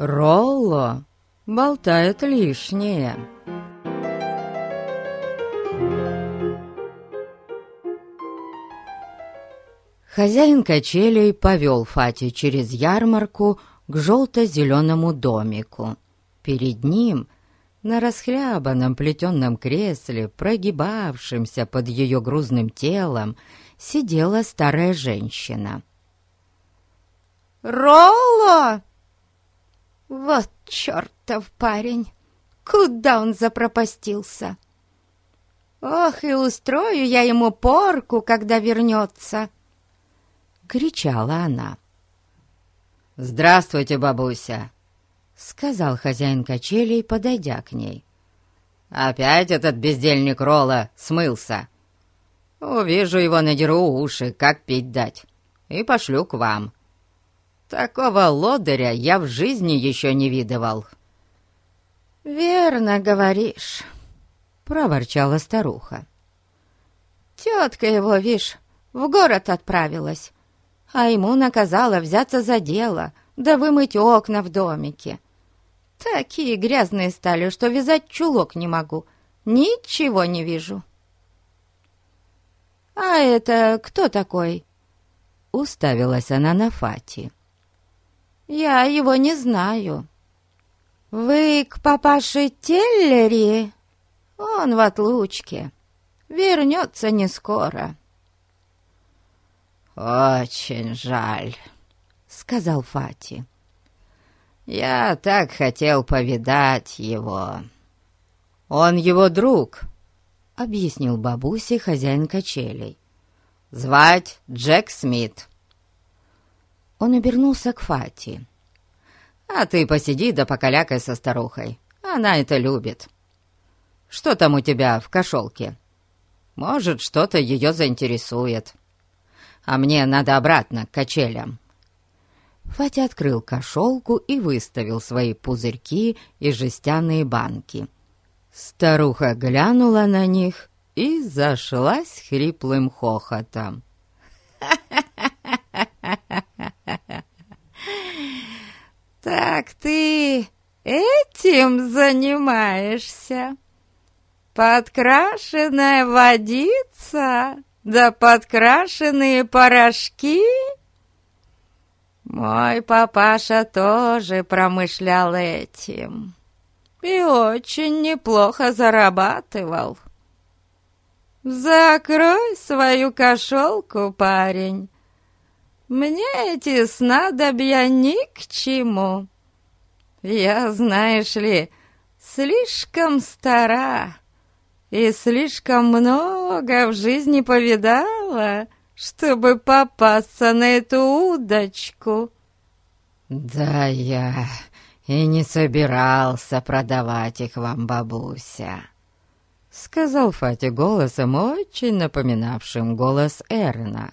Ролло болтает лишнее. Хозяин качелей повел Фати через ярмарку к желто-зеленому домику. Перед ним, на расхлябанном плетенном кресле, прогибавшемся под ее грузным телом, сидела старая женщина. «Ролло!» «Вот чертов парень! Куда он запропастился?» «Ох, и устрою я ему порку, когда вернется!» кричала она. «Здравствуйте, бабуся!» — сказал хозяин качелей, подойдя к ней. «Опять этот бездельник Ролла смылся. Увижу его, надеру уши, как пить дать, и пошлю к вам. Такого лодыря я в жизни еще не видывал». «Верно говоришь», — проворчала старуха. «Тетка его, вишь, в город отправилась, а ему наказала взяться за дело, да вымыть окна в домике. Такие грязные стали, что вязать чулок не могу, ничего не вижу. «А это кто такой?» Уставилась она на Фати. «Я его не знаю». «Вы к папаше Теллери?» «Он в отлучке. Вернется не скоро». «Очень жаль», — сказал Фати. «Я так хотел повидать его». «Он его друг», — объяснил бабусе хозяин качелей. «Звать Джек Смит». Он обернулся к Фати. «А ты посиди да покалякай со старухой. Она это любит. Что там у тебя в кошелке? Может, что-то ее заинтересует» а мне надо обратно к качелям». Фатя открыл кошелку и выставил свои пузырьки и жестяные банки. Старуха глянула на них и зашлась хриплым хохотом. «Так ты этим занимаешься? Подкрашенная водица?» да подкрашенные порошки? Мой папаша тоже промышлял этим и очень неплохо зарабатывал. Закрой свою кошелку, парень. Мне эти снадобья ни к чему. Я, знаешь ли, слишком стара и слишком много в жизни повидала, чтобы попасться на эту удочку». «Да я и не собирался продавать их вам, бабуся», — сказал Фати голосом, очень напоминавшим голос Эрна.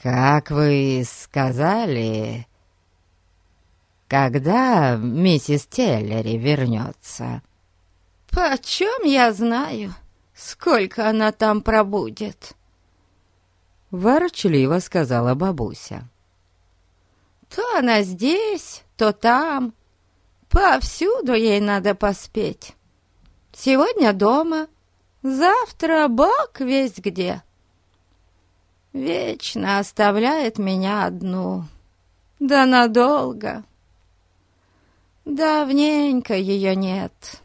«Как вы сказали, когда миссис Теллери вернется?» «Почем я знаю, сколько она там пробудет?» Ворчливо сказала бабуся. «То она здесь, то там. Повсюду ей надо поспеть. Сегодня дома, завтра бог весь где. Вечно оставляет меня одну. Да надолго. Давненько ее нет».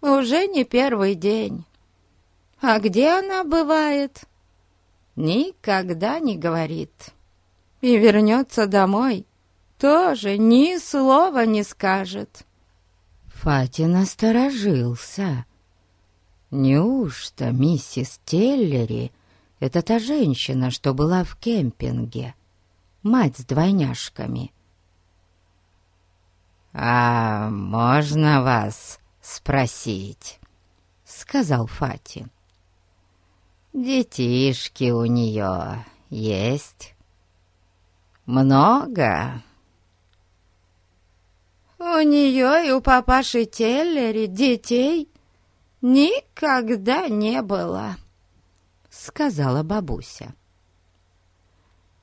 Уже не первый день. А где она бывает? Никогда не говорит. И вернется домой, тоже ни слова не скажет. Фатин насторожился. Неужто миссис Теллери — это та женщина, что была в кемпинге, мать с двойняшками? «А можно вас спросить», — сказал Фати. «Детишки у нее есть? Много?» «У нее и у папаши Теллери детей никогда не было», — сказала бабуся.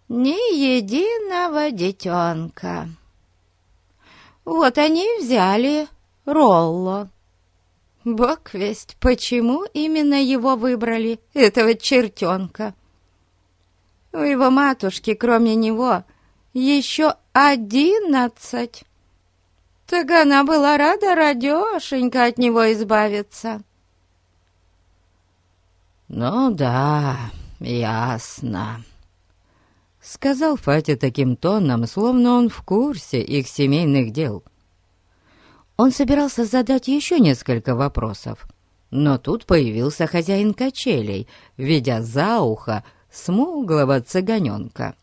«Ни единого детенка. Вот они и взяли Ролло. Бог весть, почему именно его выбрали, этого чертенка. У его матушки, кроме него, еще одиннадцать. Так она была рада радешенько от него избавиться. «Ну да, ясно», — сказал Фатя таким тоном, словно он в курсе их семейных дел. Он собирался задать еще несколько вопросов, но тут появился хозяин качелей, ведя за ухо смуглого цыганенка.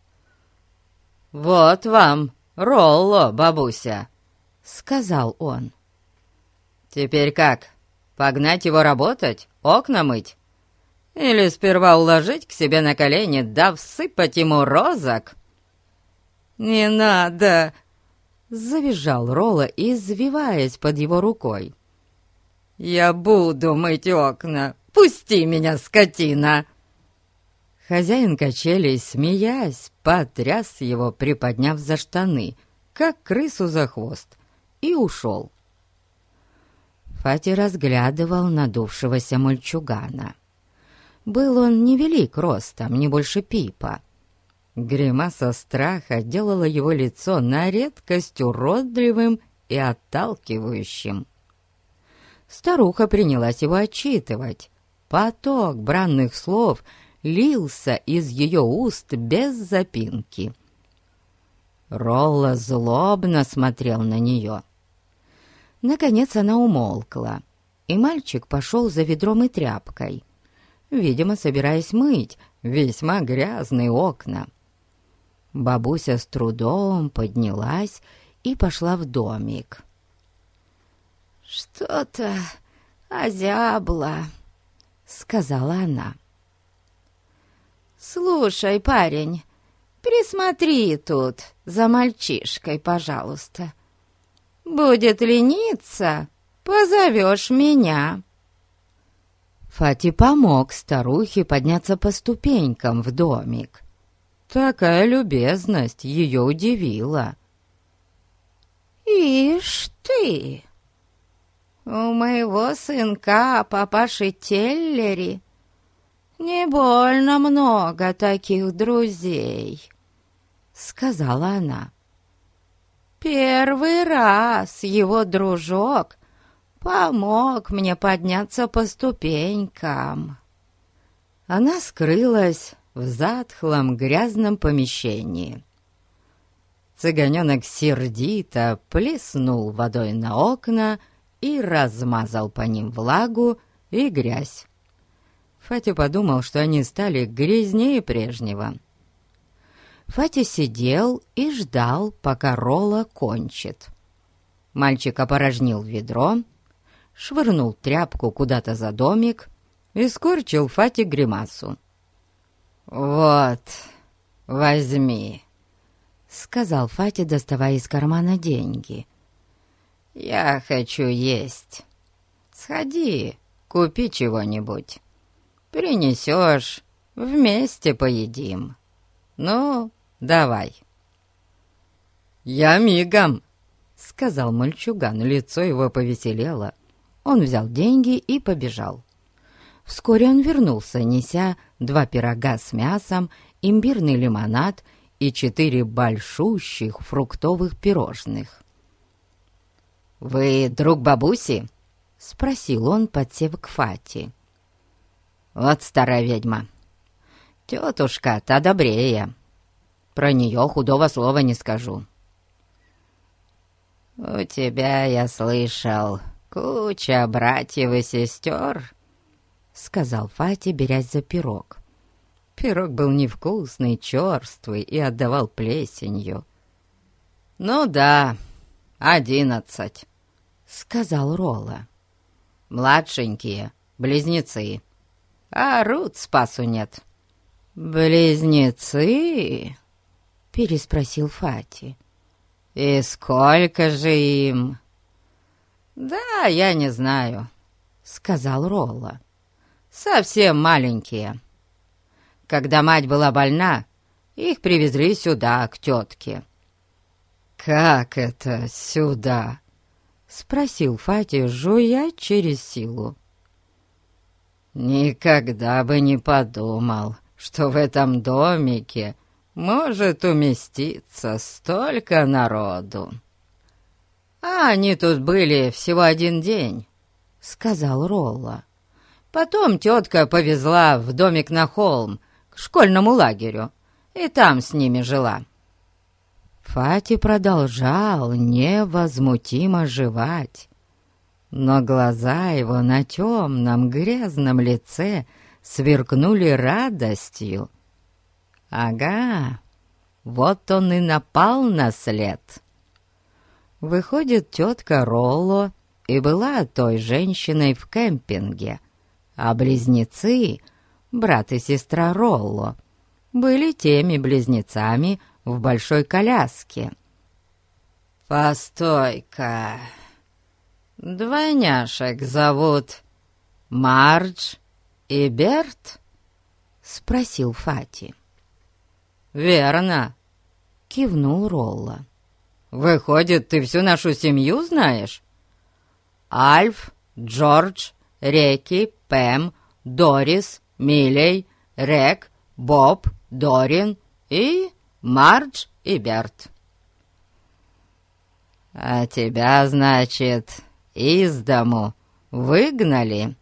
«Вот вам, Ролло, бабуся!» — сказал он. «Теперь как, погнать его работать, окна мыть? Или сперва уложить к себе на колени, да всыпать ему розок?» «Не надо!» — завизжал Ролла, извиваясь под его рукой. «Я буду мыть окна! Пусти меня, скотина!» Хозяин качелей, смеясь, потряс его, приподняв за штаны, как крысу за хвост, и ушел. Фати разглядывал надувшегося мальчугана. Был он невелик ростом, не больше пипа. Гримаса страха делала его лицо на редкость уродливым и отталкивающим. Старуха принялась его отчитывать. Поток бранных слов — лился из ее уст без запинки. Ролла злобно смотрел на нее. Наконец она умолкла, и мальчик пошел за ведром и тряпкой, видимо, собираясь мыть весьма грязные окна. Бабуся с трудом поднялась и пошла в домик. «Что-то озябло», — сказала она. «Слушай, парень, присмотри тут за мальчишкой, пожалуйста. Будет лениться, позовешь меня». Фати помог старухе подняться по ступенькам в домик. Такая любезность ее удивила. «Ишь ты! У моего сынка, папаши Теллери, «Не больно много таких друзей», — сказала она. «Первый раз его дружок помог мне подняться по ступенькам». Она скрылась в затхлом грязном помещении. Цыганенок сердито плеснул водой на окна и размазал по ним влагу и грязь. Фатя подумал, что они стали грязнее прежнего. Фатя сидел и ждал, пока Ролла кончит. Мальчик опорожнил ведро, швырнул тряпку куда-то за домик и скорчил Фате гримасу. «Вот, возьми», — сказал Фатя, доставая из кармана деньги. «Я хочу есть. Сходи, купи чего-нибудь». Принесешь, вместе поедим. Ну, давай». «Я мигом», — сказал мальчуган, лицо его повеселело. Он взял деньги и побежал. Вскоре он вернулся, неся два пирога с мясом, имбирный лимонад и четыре большущих фруктовых пирожных. «Вы друг бабуси?» — спросил он, подсев к Фати. Вот старая ведьма. Тетушка-то добрее. Про нее худого слова не скажу. «У тебя, я слышал, куча братьев и сестер», — сказал Фати, берясь за пирог. Пирог был невкусный, черствый и отдавал плесенью. «Ну да, одиннадцать», — сказал Рола. «Младшенькие, близнецы» а Рут спасу нет». «Близнецы?» — переспросил Фати. «И сколько же им?» «Да, я не знаю», — сказал Ролла. «Совсем маленькие. Когда мать была больна, их привезли сюда, к тетке». «Как это сюда?» — спросил Фати, жуя через силу. «Никогда бы не подумал, что в этом домике может уместиться столько народу». «А они тут были всего один день», — сказал Ролла. «Потом тетка повезла в домик на холм, к школьному лагерю, и там с ними жила». Фати продолжал невозмутимо жевать, но глаза его на темном грязном лице сверкнули радостью. «Ага, вот он и напал на след». Выходит, тетка Ролло и была той женщиной в кемпинге, а близнецы, брат и сестра Ролло, были теми близнецами в большой коляске. «Постой-ка!» «Двойняшек зовут Мардж и Берт?» — спросил Фати. «Верно», — кивнул Ролла. «Выходит, ты всю нашу семью знаешь?» «Альф, Джордж, Реки, Пэм, Дорис, Милей, Рек, Боб, Дорин и Мардж и Берт». «А тебя, значит, из дому выгнали?»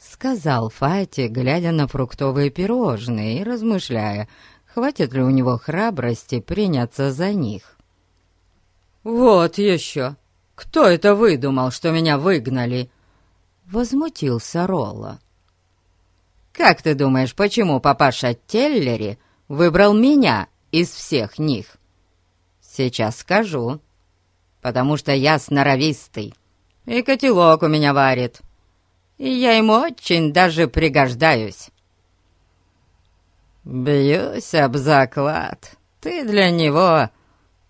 Сказал Фати, глядя на фруктовые пирожные и размышляя, хватит ли у него храбрости приняться за них. «Вот еще! Кто это выдумал, что меня выгнали?» Возмутился Ролла. «Как ты думаешь, почему папаша Теллери выбрал меня из всех них?» «Сейчас скажу» потому что я сноровистый, и котелок у меня варит, и я ему очень даже пригождаюсь. Бьюсь об заклад, ты для него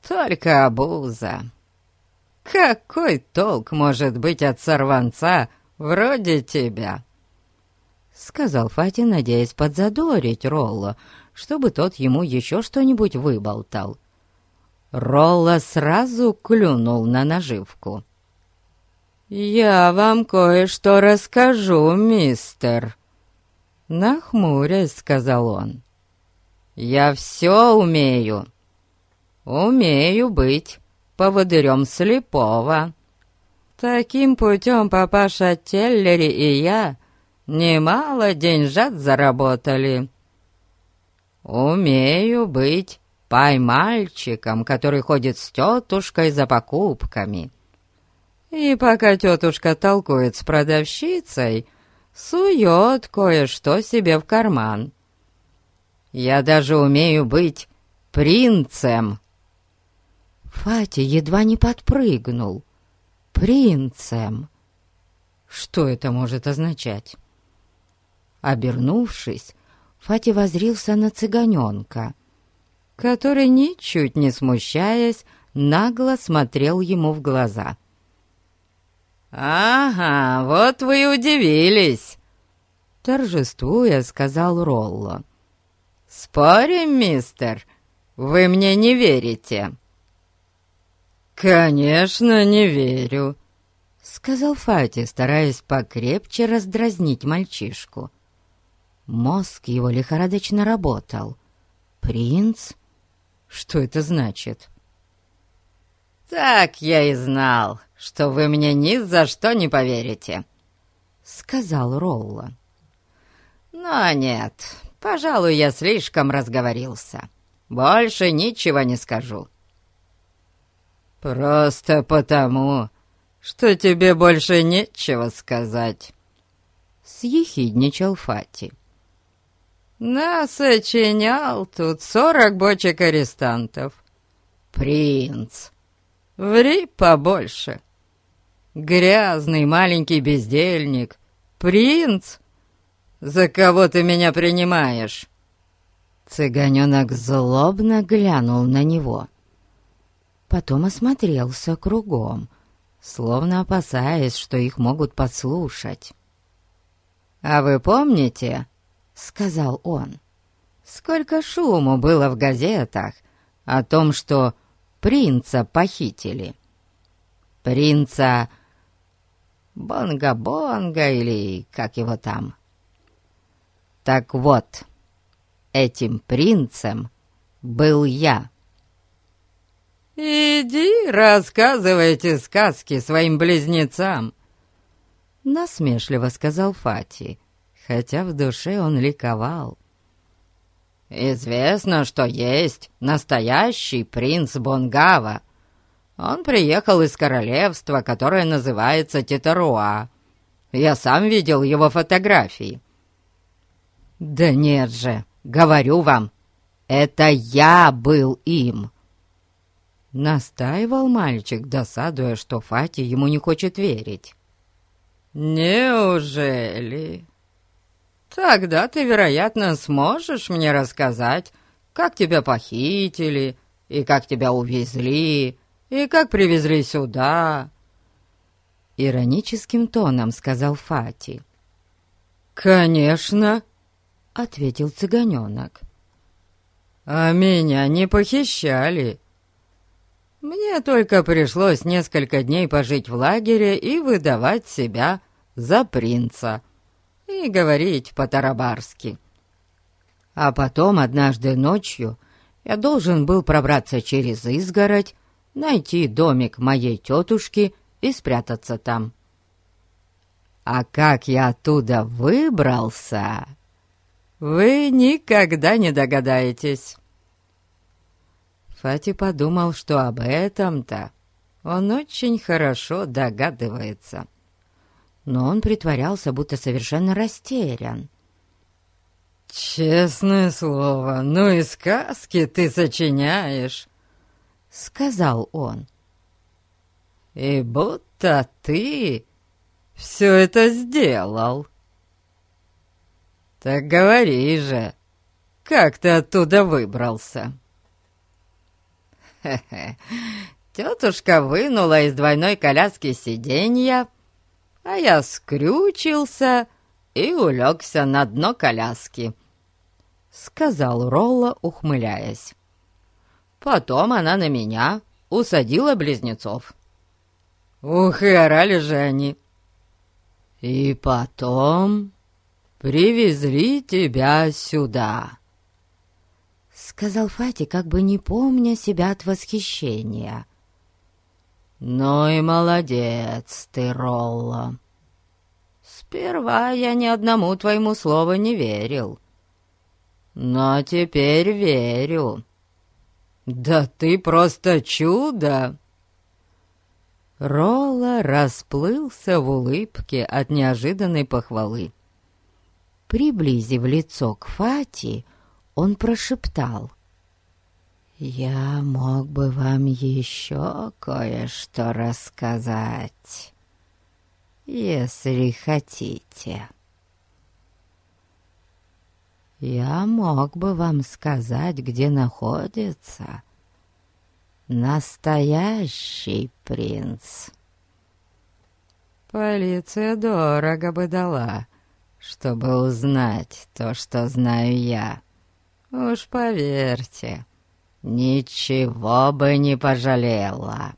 только обуза. Какой толк может быть от сорванца вроде тебя?» Сказал Фати, надеясь подзадорить Ролло, чтобы тот ему еще что-нибудь выболтал. Ролла сразу клюнул на наживку. «Я вам кое-что расскажу, мистер», — нахмурясь сказал он. «Я все умею. Умею быть поводырем слепого. Таким путем папаша Теллери и я немало деньжат заработали. Умею быть поймальчиком, который ходит с тетушкой за покупками. И пока тетушка толкует с продавщицей, сует кое-что себе в карман. Я даже умею быть принцем. Фати едва не подпрыгнул. Принцем. Что это может означать? Обернувшись, Фати возрился на цыганенка — который, ничуть не смущаясь, нагло смотрел ему в глаза. «Ага, вот вы удивились!» Торжествуя, сказал Ролло. «Спорим, мистер, вы мне не верите?» «Конечно, не верю», — сказал Фати, стараясь покрепче раздразнить мальчишку. Мозг его лихорадочно работал. «Принц?» Что это значит?» «Так я и знал, что вы мне ни за что не поверите», — сказал Ролла. «Но нет, пожалуй, я слишком разговорился. Больше ничего не скажу». «Просто потому, что тебе больше нечего сказать», — съехидничал Фати. Насочинял тут сорок бочек арестантов. Принц, ври побольше. Грязный маленький бездельник. Принц, за кого ты меня принимаешь? Цыганенок злобно глянул на него. Потом осмотрелся кругом, словно опасаясь, что их могут подслушать. «А вы помните, сказал он. «Сколько шуму было в газетах о том, что принца похитили. Принца Бонга-Бонга или как его там. Так вот, этим принцем был я. «Иди, рассказывайте сказки своим близнецам!» Насмешливо сказал Фати, хотя в душе он ликовал. «Известно, что есть настоящий принц Бонгава. Он приехал из королевства, которое называется Титаруа. Я сам видел его фотографии». «Да нет же, говорю вам, это я был им!» Настаивал мальчик, досадуя, что Фати ему не хочет верить. «Неужели?» Тогда ты, вероятно, сможешь мне рассказать, как тебя похитили, и как тебя увезли, и как привезли сюда». Ироническим тоном сказал Фати. «Конечно», — ответил цыганенок. «А меня не похищали. Мне только пришлось несколько дней пожить в лагере и выдавать себя за принца» и говорить по-тарабарски. А потом однажды ночью я должен был пробраться через изгородь, найти домик моей тетушки и спрятаться там. А как я оттуда выбрался, вы никогда не догадаетесь. Фати подумал, что об этом-то он очень хорошо догадывается но он притворялся, будто совершенно растерян. «Честное слово, ну и сказки ты сочиняешь», — сказал он. «И будто ты все это сделал». «Так говори же, как ты оттуда выбрался?» «Хе-хе, тетушка вынула из двойной коляски сиденья, а я скрючился и улегся на дно коляски», — сказал Ролла, ухмыляясь. Потом она на меня усадила близнецов. Ух, и орали же они. И потом привезли тебя сюда, — сказал Фати, как бы не помня себя от восхищения. «Ну и молодец ты, Ролла. Сперва я ни одному твоему слову не верил, но теперь верю. Да ты просто чудо!» Ролла расплылся в улыбке от неожиданной похвалы. Приблизив лицо к Фати, он прошептал. «Я мог бы вам еще кое-что рассказать, если хотите. Я мог бы вам сказать, где находится настоящий принц. Полиция дорого бы дала, чтобы узнать то, что знаю я. Уж поверьте» ничего бы не пожалела.